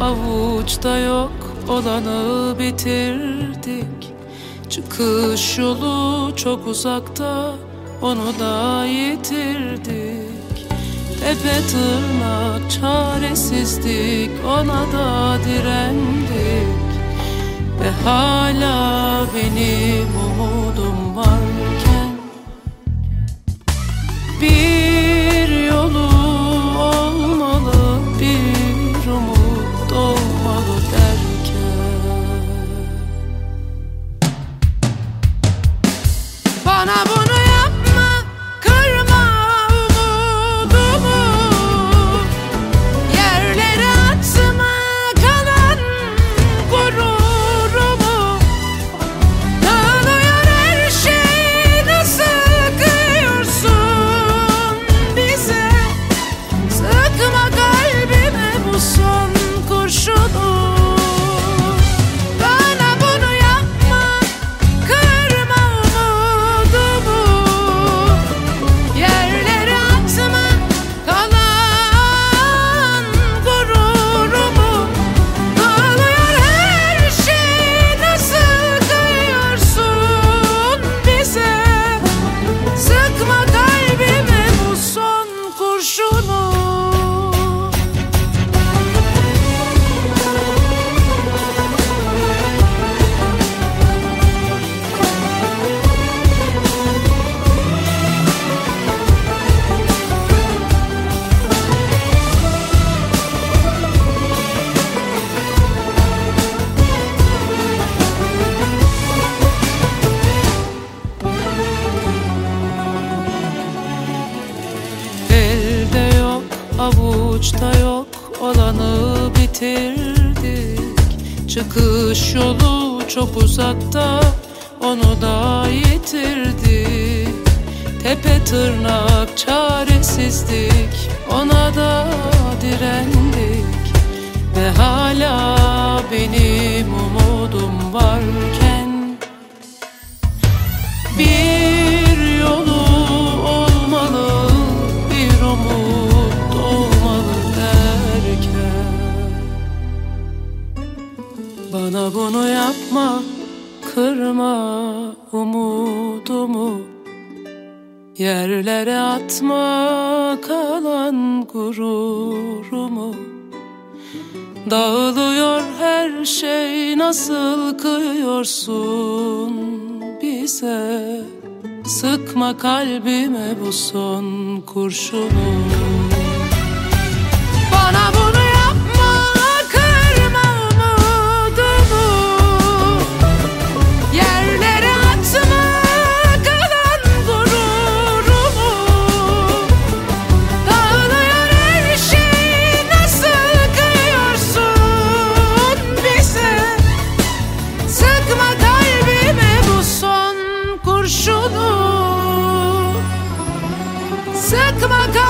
avuçta yok olanı bitirdik. Çıkış yolu çok uzakta onu da yitirdik. Tepe tırnak çaresizdik ona da direndik. Ve hala benim umudum Bana avuçta yok. Olanı bitirdik. Çıkış yolu çok uzakta. Onu da yitirdik. Tepe tırnak çaresizdik. Ona da direndik. Ve hala benim umudum varken Bana bunu yapma, kırma umudumu. Yerlere atma kalan gururumu. Dağılıyor her şey nasıl kıyıyorsun bize? Sıkma kalbime bu son kurşunu. Bana bunu So come on,